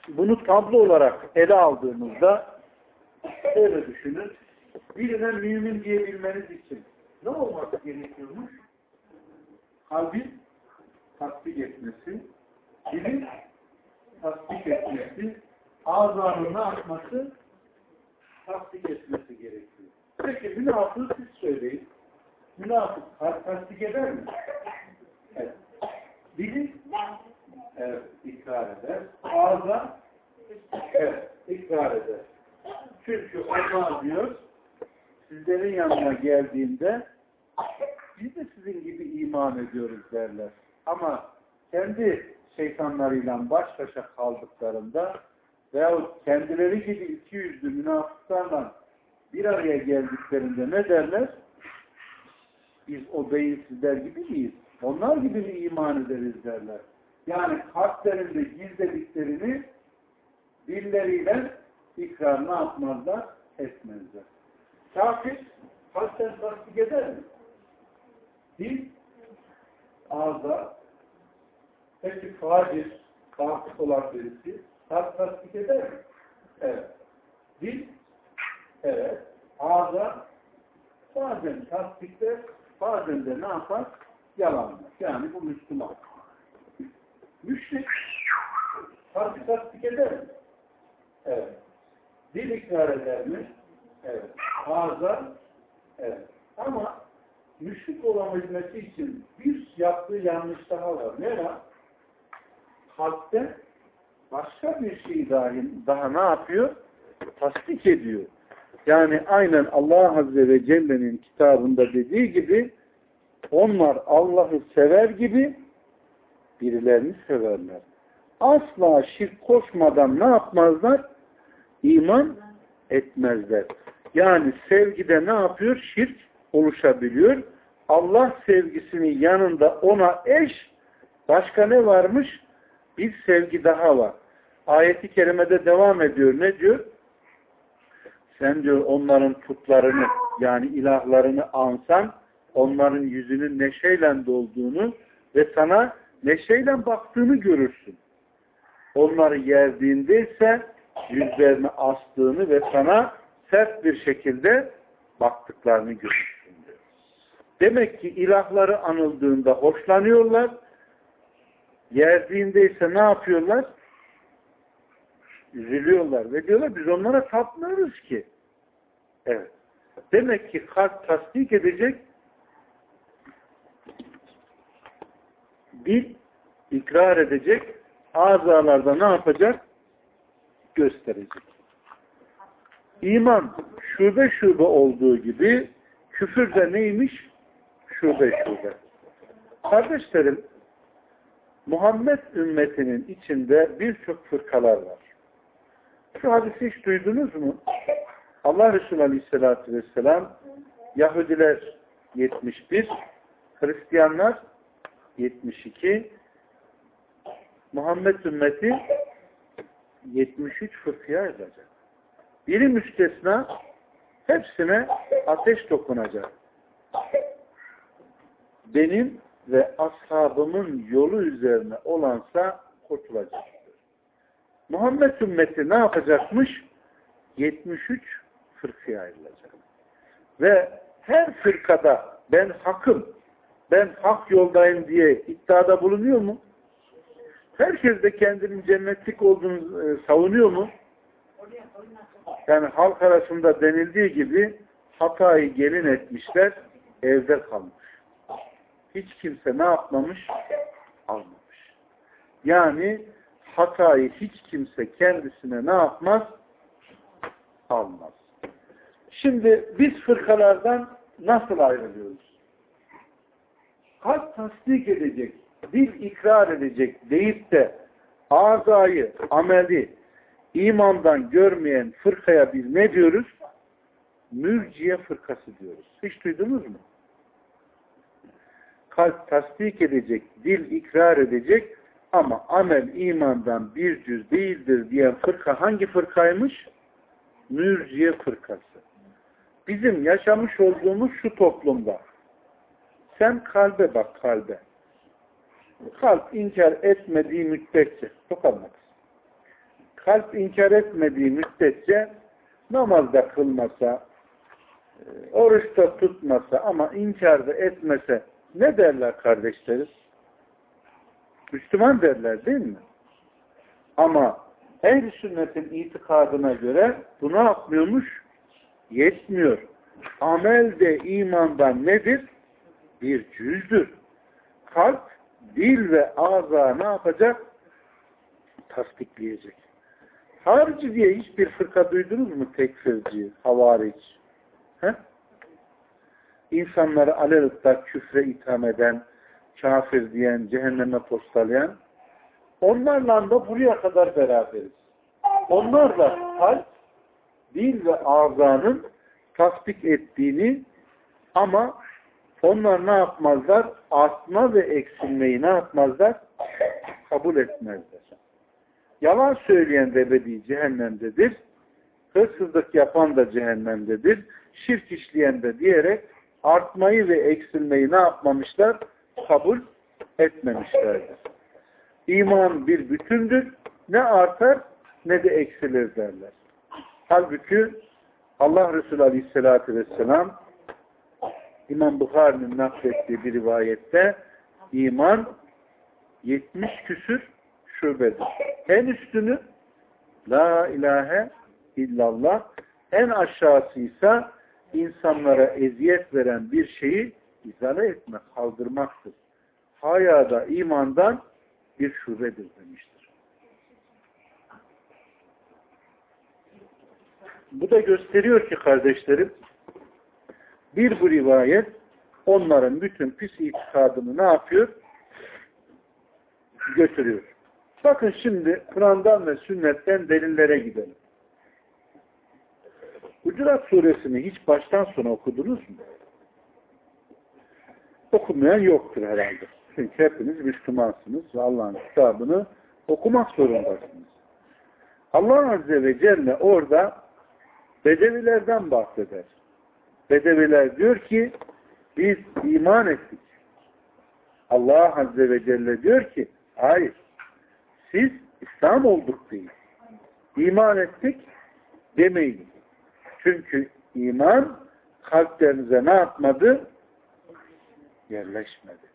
bunu tablo olarak ele aldığımızda şöyle düşünün. Birine mümin diyebilmeniz için ne olması gerekiyormuş? Kalbin tasdik etmesi, dilin tasdik etmesi, ağzının ne yapması? tasdik etmesi gerekiyor. Peki münafığı siz söyleyin. Münafık tasdik eder mi? Evet. Dili evet, ikrar eder. Ağza evet, ikrar eder. Çünkü Allah diyor sizlerin yanına geldiğinde biz de sizin gibi iman ediyoruz derler. Ama kendi şeytanlarıyla baş başa kaldıklarında veyahut kendileri gibi iki yüzlü münafıklarla bir araya geldiklerinde ne derler? Biz o beyinsizler gibi miyiz? Onlar gibi mi iman ederiz derler. Yani kalplerinde gizlediklerini dilleriyle ikrar ne yapmazlar? Etmezler. Kafir kalpten tasdik eder mi? Dil ağza peki facir fasık olan birisi kalp tasdik eder mi? Evet. Dil evet. Ağza bazen tasdikler bazen de ne yapar? Yalanlar. Yani bu Müslüman. Müşrik kalp tasdik eder mi? Evet. Dil ikrar eder mi? Evet. Ağza evet. Ama müşrik olabilmesi için bir yaptığı yanlış daha var. Ne var? Kalpte başka bir şey dahi daha ne yapıyor? Tasdik ediyor. Yani aynen Allah Azze ve Celle'nin kitabında dediği gibi onlar Allah'ı sever gibi birilerini severler. Asla şirk koşmadan ne yapmazlar? İman etmezler. Yani sevgide ne yapıyor? Şirk oluşabiliyor. Allah sevgisinin yanında ona eş başka ne varmış? Bir sevgi daha var. Ayeti kerimede devam ediyor. Ne diyor? Sen diyor onların putlarını yani ilahlarını ansan onların yüzünün neşeyle dolduğunu ve sana neşeyle baktığını görürsün. Onları yerdiğinde ise yüzlerini astığını ve sana sert bir şekilde baktıklarını görürsün diyor. Demek ki ilahları anıldığında hoşlanıyorlar. Yerdiğinde ise ne yapıyorlar? Üzülüyorlar ve diyorlar biz onlara tapmıyoruz ki. Evet. Demek ki kalp tasdik edecek dil ikrar edecek azalarda ne yapacak? Gösterecek. İman şube şube olduğu gibi küfür de neymiş? Şube şube. Kardeşlerim Muhammed ümmetinin içinde birçok fırkalar var. Şu hadisi hiç duydunuz mu? Allah Resulü Aleyhisselatü Vesselam Yahudiler 71 Hristiyanlar 72 Muhammed ümmeti 73 fırkıya ayrılacak. Biri müstesna hepsine ateş dokunacak. Benim ve ashabımın yolu üzerine olansa kurtulacaktır. Muhammed ümmeti ne yapacakmış? 73 fırkıya ayrılacak. Ve her fırkada ben hakım, ben hak yoldayım diye iddiada bulunuyor mu? Herkes de kendinin cennetlik olduğunu e, savunuyor mu? Yani halk arasında denildiği gibi hatayı gelin etmişler, evde kalmış. Hiç kimse ne yapmamış? Almamış. Yani hatayı hiç kimse kendisine ne yapmaz? Almaz. Şimdi biz fırkalardan nasıl ayrılıyoruz? Kalp tasdik edecek, dil ikrar edecek deyip de azayı, ameli imandan görmeyen fırkaya biz ne diyoruz? Mürciye fırkası diyoruz. Hiç duydunuz mu? Kalp tasdik edecek, dil ikrar edecek ama amel imandan bir cüz değildir diyen fırka hangi fırkaymış? Mürciye fırkası. Bizim yaşamış olduğumuz şu toplumda sen kalbe bak kalbe. Kalp inkar etmediği müddetçe çok anlaksın. Kalp inkar etmediği müddetçe namazda kılmasa, e, oruçta tutmasa ama inkar da etmese ne derler kardeşleriz? Müslüman derler değil mi? Ama ehl sünnetin itikadına göre bu ne yapmıyormuş? yetmiyor. Amel de imandan nedir? Bir cüzdür. Kalp, dil ve ağza ne yapacak? Tasdikleyecek. Harici diye hiçbir fırka duydunuz mu tekfirci, havariç? He? İnsanları alelutta küfre itham eden, kafir diyen, cehenneme postalayan, onlarla da buraya kadar beraberiz. Onlar da kalp, dil ve ağzanın tasdik ettiğini ama onlar ne yapmazlar? Artma ve eksilmeyi ne yapmazlar? Kabul etmezler. Yalan söyleyen de ebedi cehennemdedir. Hırsızlık yapan da cehennemdedir. Şirk işleyen de diyerek artmayı ve eksilmeyi ne yapmamışlar? Kabul etmemişlerdir. İman bir bütündür. Ne artar ne de eksilir derler. Halbuki Allah Resulü Aleyhisselatü Vesselam İmam Bukhari'nin naklettiği bir rivayette iman 70 küsür şubedir. En üstünü La ilahe illallah en aşağısı ise insanlara eziyet veren bir şeyi izale etmek, kaldırmaktır. Hayada imandan bir şubedir demiştir. Bu da gösteriyor ki kardeşlerim bir bu rivayet onların bütün pis itikadını ne yapıyor? Götürüyor. Bakın şimdi Kur'an'dan ve sünnetten delillere gidelim. Hucurat suresini hiç baştan sona okudunuz mu? Okumayan yoktur herhalde. Çünkü hepiniz Müslümansınız ve Allah'ın kitabını okumak zorundasınız. Allah Azze ve Celle orada Bedevilerden bahseder. Bedeviler diyor ki biz iman ettik. Allah Azze ve Celle diyor ki hayır siz İslam olduk değil. İman ettik demeyin. Çünkü iman kalplerinize ne yapmadı? Yerleşmedi.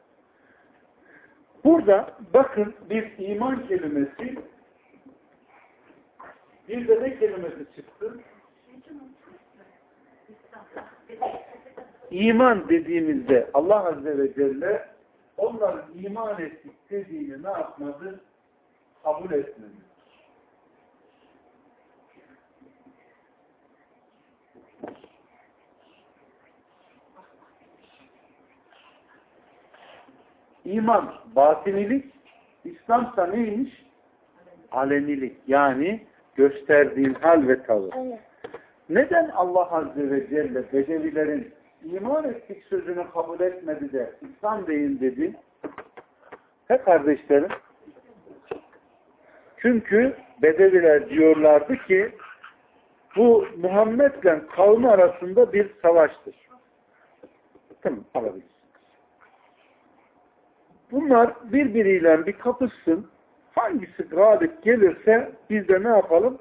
Burada bakın bir iman kelimesi bir de ne kelimesi çıktı? İman dediğimizde Allah Azze ve Celle onların iman ettik dediğini ne yapmadı? Kabul etmedi. İman batinilik, İslamsa neymiş? Alenilik. Yani gösterdiğin hal ve tavır. Neden Allah Azze ve Celle Bedevilerin iman ettik sözünü kabul etmedi de İslam değil dedi? He kardeşlerim? Çünkü Bedeviler diyorlardı ki bu Muhammed'le kavmi arasında bir savaştır. Tamam, alabiliriz. Bunlar birbiriyle bir kapışsın. Hangisi galip gelirse biz de ne yapalım?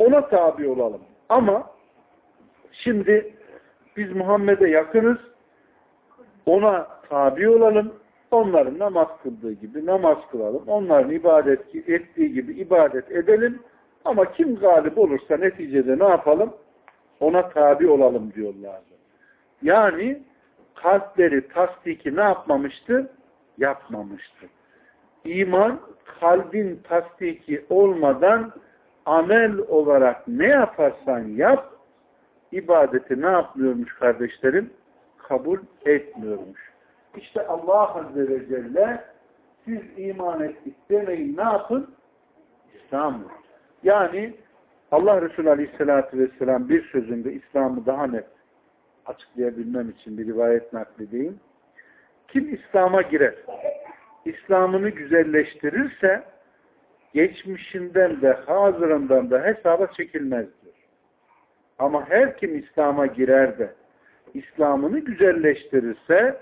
Ona tabi olalım. Ama şimdi biz Muhammed'e yakınız. Ona tabi olalım. Onların namaz kıldığı gibi namaz kılalım. Onların ibadet ettiği gibi ibadet edelim. Ama kim galip olursa neticede ne yapalım? Ona tabi olalım diyorlardı. Yani kalpleri tasdiki ne yapmamıştı? Yapmamıştı. İman kalbin tasdiki olmadan amel olarak ne yaparsan yap ibadeti ne yapmıyormuş kardeşlerim? Kabul etmiyormuş. İşte Allah Azze ve Celle siz iman ettik demeyin ne yapın? İslam'ı. Yani Allah Resulü Aleyhisselatü Vesselam bir sözünde İslam'ı daha net açıklayabilmem için bir rivayet nakledeyim. Kim İslam'a girer, İslam'ını güzelleştirirse geçmişinden de hazırından da hesaba çekilmez diyor. Ama her kim İslam'a girer de İslam'ını güzelleştirirse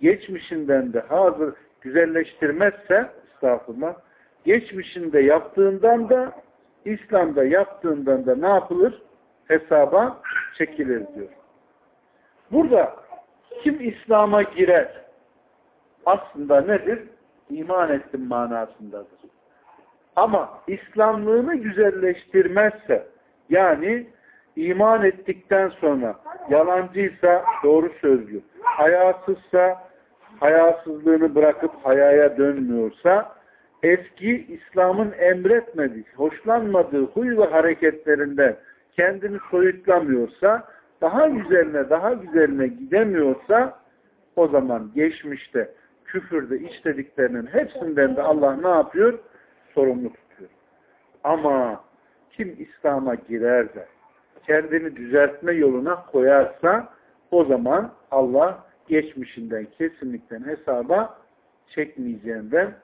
geçmişinden de hazır güzelleştirmezse estağfurullah geçmişinde yaptığından da İslam'da yaptığından da ne yapılır? Hesaba çekilir diyor. Burada kim İslam'a girer aslında nedir? İman ettim manasındadır. Ama İslamlığını güzelleştirmezse, Yani iman ettikten sonra yalancıysa doğru sözlü, hayasızsa hayasızlığını bırakıp hayaya dönmüyorsa eski İslam'ın emretmediği, hoşlanmadığı huy ve hareketlerinden kendini soyutlamıyorsa, daha güzeline, daha güzeline gidemiyorsa o zaman geçmişte küfürde işlediklerinin hepsinden de Allah ne yapıyor? Sorumlu tutuyor. Ama kim İslam'a girer de kendini düzeltme yoluna koyarsa o zaman Allah geçmişinden kesinlikle hesaba çekmeyeceğinden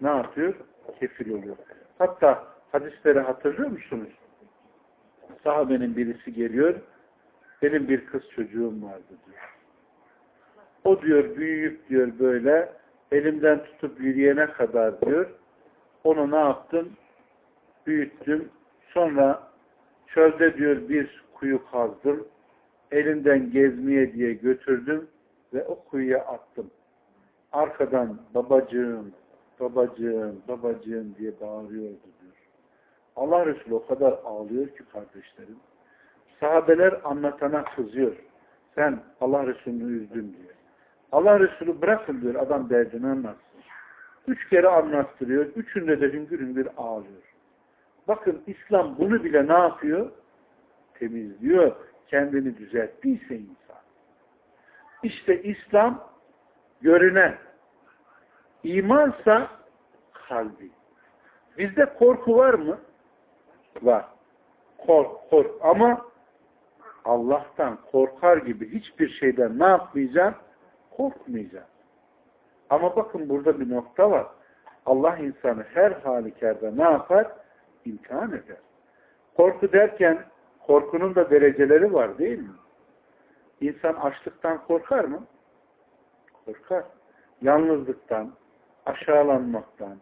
ne yapıyor? Kefil oluyor. Hatta hadisleri hatırlıyor musunuz? Sahabenin birisi geliyor. Benim bir kız çocuğum vardı diyor. O diyor büyüyüp diyor böyle elimden tutup yürüyene kadar diyor onu ne yaptım? Büyüttüm. Sonra çölde diyor bir kuyu kazdım. Elinden gezmeye diye götürdüm ve o kuyuya attım. Arkadan babacığım, babacığım, babacığım diye bağırıyordu diyor. Allah Resulü o kadar ağlıyor ki kardeşlerim. Sahabeler anlatana kızıyor. Sen Allah Resulü'nü üzdün diyor. Allah Resulü bırakın diyor adam derdini anlatsın. Üç kere anlattırıyor. Üçünde de hüngür hüngür ağlıyor. Bakın İslam bunu bile ne yapıyor? Temizliyor. Kendini düzelttiyse insan. İşte İslam görünen. İmansa kalbi. Bizde korku var mı? Var. Kork, kork. Ama Allah'tan korkar gibi hiçbir şeyden ne yapmayacaksın? Korkmayacaksın. Ama bakın burada bir nokta var. Allah insanı her halükarda ne yapar? İmtihan eder. Korku derken korkunun da dereceleri var değil mi? İnsan açlıktan korkar mı? Korkar. Yalnızlıktan, aşağılanmaktan,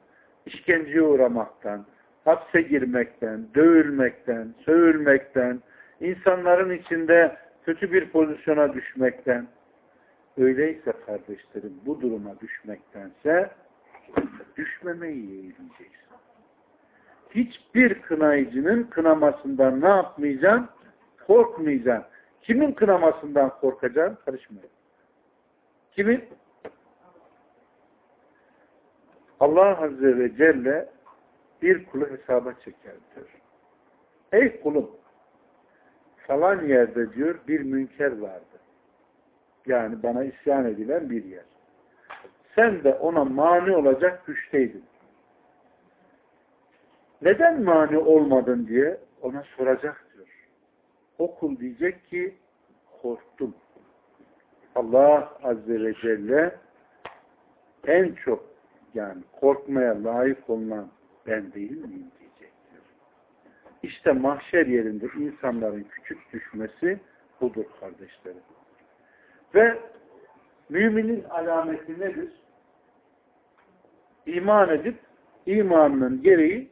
işkenceye uğramaktan, hapse girmekten, dövülmekten, sövülmekten, insanların içinde kötü bir pozisyona düşmekten, öyleyse kardeşlerim bu duruma düşmektense düşmemeyi yeğleyeceksin. Hiçbir kınayıcının kınamasından ne yapmayacaksın? Korkmayacaksın. Kimin kınamasından korkacaksın? Karışmayın. Kimin? Allah Azze ve Celle bir kulu hesaba çekerdir. Ey kulum falan yerde diyor bir münker vardı. Yani bana isyan edilen bir yer. Sen de ona mani olacak güçteydin. Neden mani olmadın diye ona soracak diyor. O kul diyecek ki korktum. Allah Azze ve Celle en çok yani korkmaya layık olunan ben değil miyim diyecektir. İşte mahşer yerinde insanların küçük düşmesi budur kardeşlerim. Ve müminin alameti nedir? İman edip imanının gereği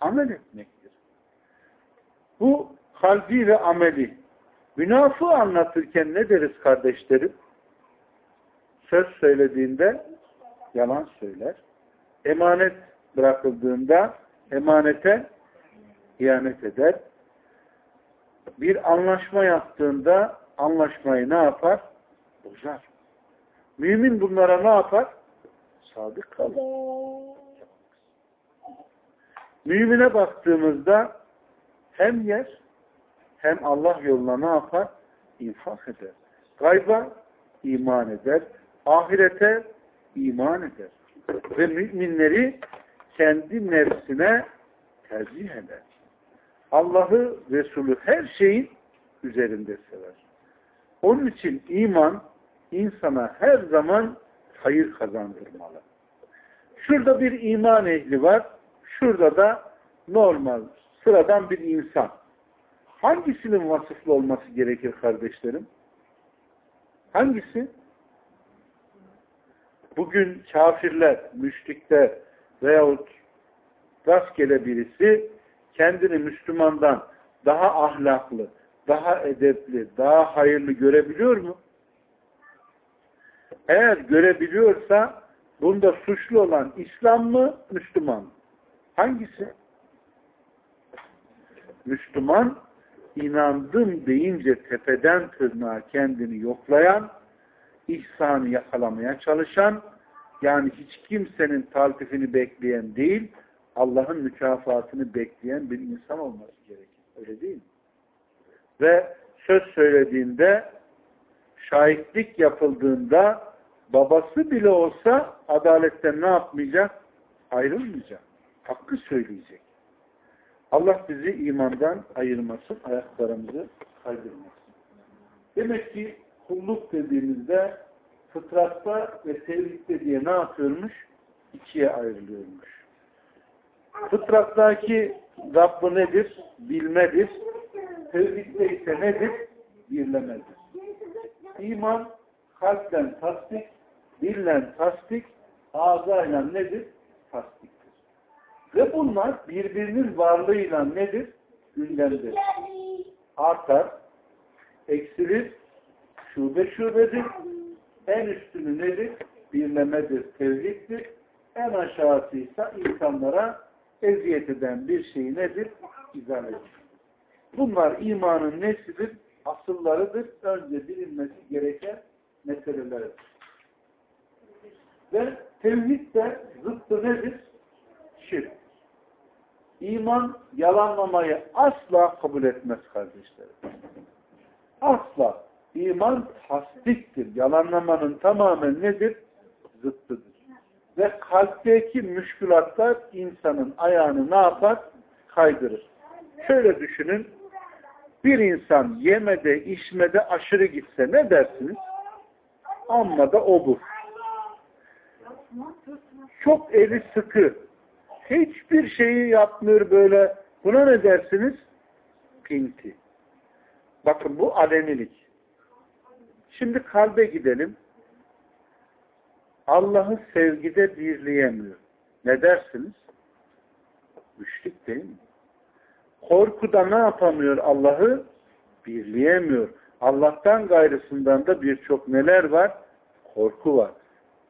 amel etmektir. Bu kalbi ve ameli. Münafığı anlatırken ne deriz kardeşlerim? Söz söylediğinde yalan söyler. Emanet bırakıldığında emanete ihanet eder. Bir anlaşma yaptığında anlaşmayı ne yapar? Bozar. Mümin bunlara ne yapar? Sadık kalır. Mümine baktığımızda hem yer hem Allah yoluna ne yapar? İnfak eder. Gayba iman eder. Ahirete iman eder. Ve müminleri kendi nefsine tercih eder. Allah'ı, Resulü her şeyin üzerinde sever. Onun için iman insana her zaman hayır kazandırmalı. Şurada bir iman ehli var, şurada da normal, sıradan bir insan. Hangisinin vasıflı olması gerekir kardeşlerim? Hangisi? Bugün kafirler, müşrikler veyahut rastgele birisi kendini Müslümandan daha ahlaklı, daha edepli, daha hayırlı görebiliyor mu? Eğer görebiliyorsa bunda suçlu olan İslam mı, Müslüman mı? Hangisi? Müslüman inandım deyince tepeden tırnağa kendini yoklayan, ihsanı yakalamaya çalışan, yani hiç kimsenin taltifini bekleyen değil, Allah'ın mükafatını bekleyen bir insan olması gerekir. Öyle değil mi? Ve söz söylediğinde, şahitlik yapıldığında babası bile olsa adaletten ne yapmayacak? Ayrılmayacak. Hakkı söyleyecek. Allah bizi imandan ayırmasın, ayaklarımızı kaydırmasın. Demek ki kulluk dediğimizde fıtratta ve tevhidde diye ne yapıyormuş? İkiye ayrılıyormuş. Fıtrattaki Rabbı nedir? Bilmedir. Tevhidde ise nedir? Birlemedir. İman kalpten tasdik, dillen tasdik, ağzayla nedir? Tasdiktir. Ve bunlar birbirinin varlığıyla nedir? Gündemdir. Artar, eksilir, şube şubedir. En üstünü nedir? Birlemedir, tevhiddir. En aşağısı ise insanlara eziyet eden bir şey nedir? İzalettir. Bunlar imanın nesidir? Asıllarıdır. Önce bilinmesi gereken meselelerdir. Ve tevhid de zıttı nedir? Şirk. İman yalanlamayı asla kabul etmez kardeşlerim. Asla. İman tasdiktir. Yalanlamanın tamamen nedir? Zıttıdır. Ve kalpteki müşkülatlar insanın ayağını ne yapar? Kaydırır. Şöyle düşünün. Bir insan yemede, içmede aşırı gitse ne dersiniz? Amma da obur. Çok eli sıkı. Hiçbir şeyi yapmıyor böyle. Buna ne dersiniz? Pinti. Bakın bu alenilik. Şimdi kalbe gidelim. Allah'ı sevgide birleyemiyor. Ne dersiniz? Müşrik değil mi? Korkuda ne yapamıyor Allah'ı? Birleyemiyor. Allah'tan gayrısından da birçok neler var? Korku var.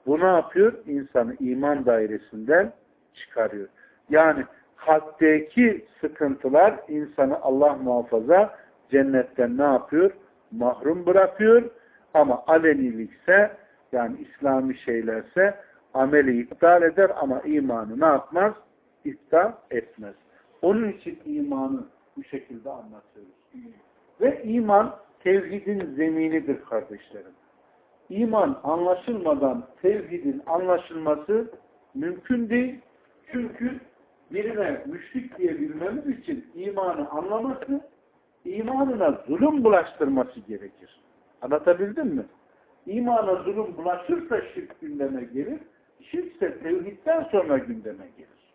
Bu ne yapıyor? İnsanı iman dairesinden çıkarıyor. Yani kalpteki sıkıntılar insanı Allah muhafaza cennetten ne yapıyor? Mahrum bırakıyor. Ama alenilikse yani İslami şeylerse ameli iptal eder ama imanı ne yapmaz? İptal etmez. Onun için imanı bu şekilde anlatıyoruz. Ve iman tevhidin zeminidir kardeşlerim. İman anlaşılmadan tevhidin anlaşılması mümkün değil. Çünkü birine müşrik diyebilmemiz için imanı anlaması, imanına zulüm bulaştırması gerekir. Anlatabildim mi? İmana zulüm bulaşırsa şirk gündeme gelir, şirkse tevhidden sonra gündeme gelir.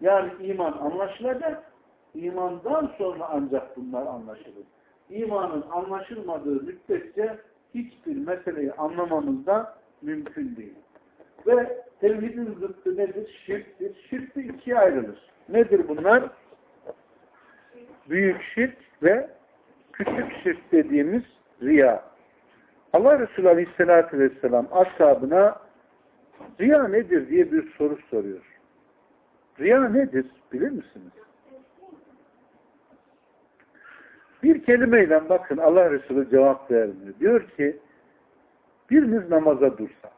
Yani iman anlaşılacak, imandan sonra ancak bunlar anlaşılır. İmanın anlaşılmadığı müddetçe hiçbir meseleyi anlamamız da mümkün değil. Ve tevhidin zıttı nedir? Şirktir. Şirk ikiye ayrılır. Nedir bunlar? Büyük şirk ve küçük şirk dediğimiz riya. Allah Resulü Aleyhisselatü Vesselam ashabına riya nedir diye bir soru soruyor. Riya nedir bilir misiniz? Bir kelimeyle bakın Allah Resulü cevap vermiyor. Diyor ki biriniz namaza dursa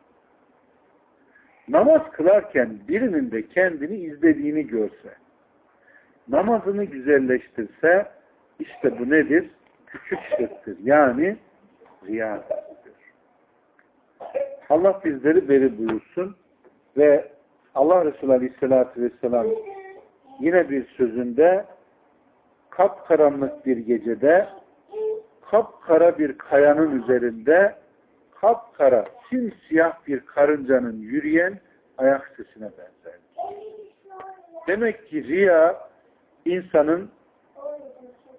namaz kılarken birinin de kendini izlediğini görse namazını güzelleştirse işte bu nedir? Küçük şirktir. Yani riyadır. Allah bizleri beri buyursun ve Allah Resulü Aleyhisselatü Vesselam yine bir sözünde kapkaranlık bir gecede kapkara bir kayanın üzerinde kapkara simsiyah bir karıncanın yürüyen ayak sesine benzer. Demek ki riya insanın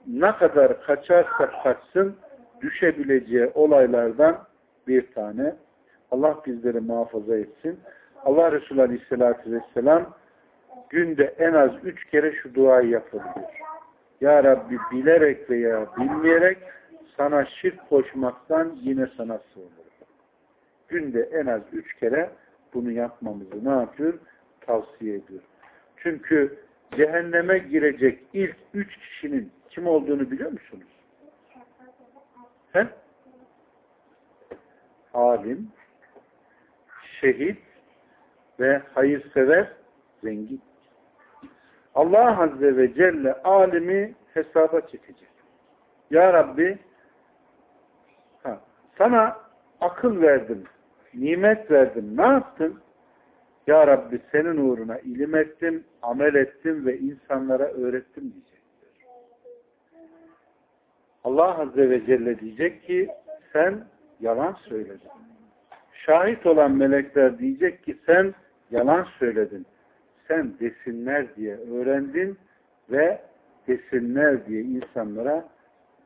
ne kadar kaçarsa kaçsın düşebileceği olaylardan bir tane. Allah bizleri muhafaza etsin. Allah Resulü Aleyhisselatü Vesselam günde en az üç kere şu duayı yapabilir. Ya Rabbi bilerek veya bilmeyerek sana şirk koşmaktan yine sana sığınırım. Günde en az üç kere bunu yapmamızı ne yapıyor? Tavsiye ediyor. Çünkü cehenneme girecek ilk üç kişinin kim olduğunu biliyor musunuz? He? Alim, şehit ve hayırsever zengin. Allah Azze ve Celle alimi hesaba çekecek. Ya Rabbi ha, sana akıl verdim, nimet verdim, ne yaptın? Ya Rabbi senin uğruna ilim ettim, amel ettim ve insanlara öğrettim diyecektir. Allah Azze ve Celle diyecek ki sen yalan söyledin. Şahit olan melekler diyecek ki sen yalan söyledin. Sen desinler diye öğrendin ve desinler diye insanlara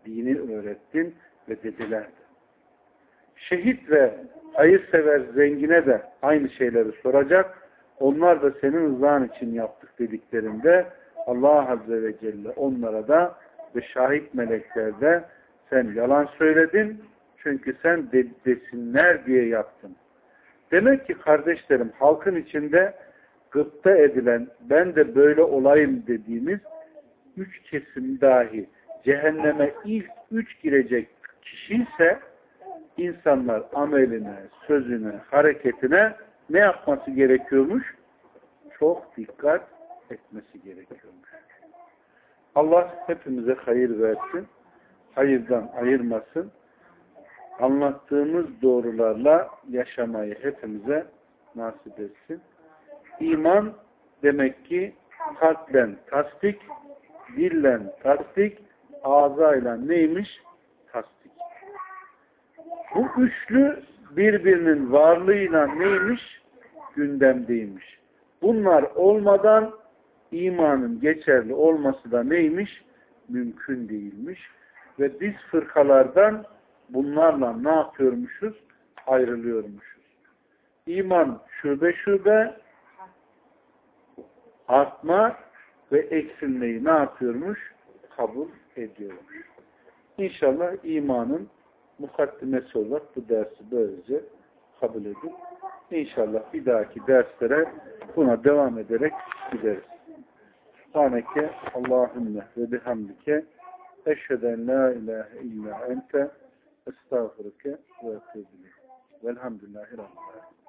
dini öğrettin ve dediler de. Şehit ve hayırsever zengine de aynı şeyleri soracak. Onlar da senin rızan için yaptık dediklerinde Allah Azze ve Celle onlara da ve şahit melekler de sen yalan söyledin çünkü sen de, desinler diye yaptın. Demek ki kardeşlerim halkın içinde gıpta edilen ben de böyle olayım dediğimiz üç kesim dahi cehenneme ilk üç girecek kişi ise insanlar ameline, sözüne, hareketine ne yapması gerekiyormuş? Çok dikkat etmesi gerekiyormuş. Allah hepimize hayır versin. Hayırdan ayırmasın. Anlattığımız doğrularla yaşamayı hepimize nasip etsin. İman demek ki kalplen tasdik, dillen tasdik, ağzayla neymiş? Tasdik. Bu üçlü birbirinin varlığıyla neymiş? Gündemdeymiş. Bunlar olmadan imanın geçerli olması da neymiş? Mümkün değilmiş. Ve biz fırkalardan bunlarla ne yapıyormuşuz? Ayrılıyormuşuz. İman şube şube artma ve eksilmeyi ne yapıyormuş? Kabul ediyormuş. İnşallah imanın mukaddimesi olarak bu dersi böylece kabul edip inşallah bir dahaki derslere buna devam ederek gideriz. Subhaneke Allahümme ve bihamdike eşheden la ilahe illa ente estağfurike ve etûbü Velhamdülillahi Rabbil